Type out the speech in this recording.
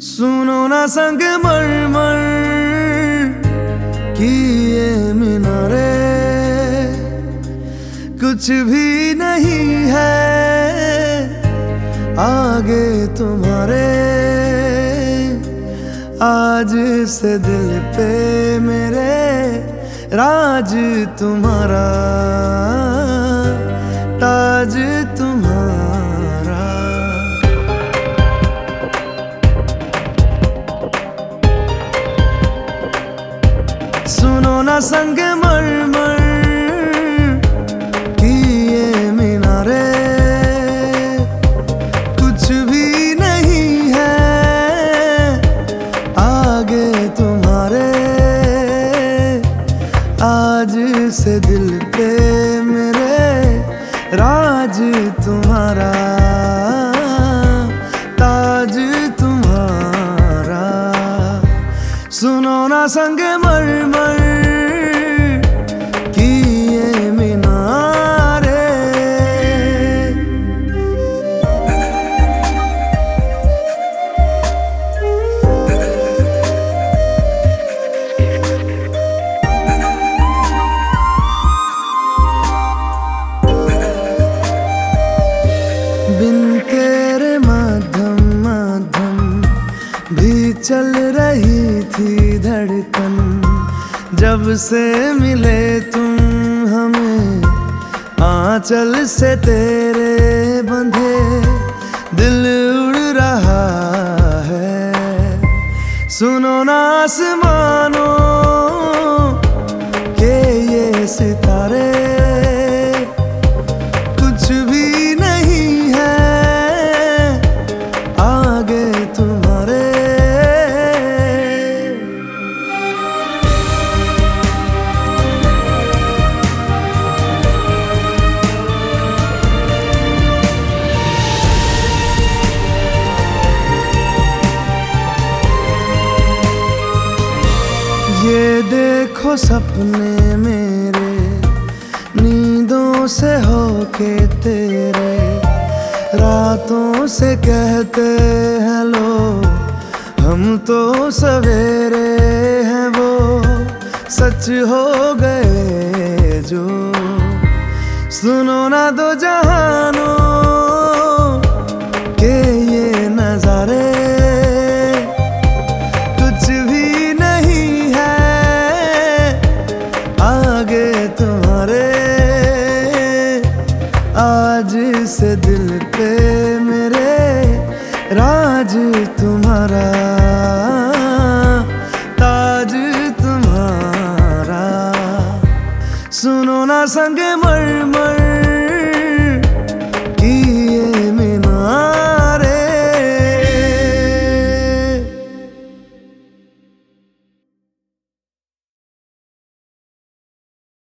सुनो ना संग मर मर की ये कुछ भी नहीं है आगे तुम्हारे। आज से दिल पे मेरे राज तुम्हारा। ना संग मर मर की ये मीनारे। कुछ भी नहीं है आगे तुम्हारे। आज से दिल पे मेरे राज तुम्हारा, ताज तुम्हारा। सुनो ना संग मर मर बिन तेरे माध्यम माध्यम भी चल रही थी धड़कन। जब से मिले तुम हमें, आंचल से तेरे बंधे दिल उड़ रहा है। सुनो ना आसमानों के ये सितारे। ये देखो सपने मेरे, नींदों से होके तेरे, रातों से कहते हैं लो, हम तो सवेरे हैं वो, सच हो गए जो। सुनो ना दो जहानों से दिल पे मेरे राज तुम्हारा ताज तुम्हारा। सुनो ना संग मर मर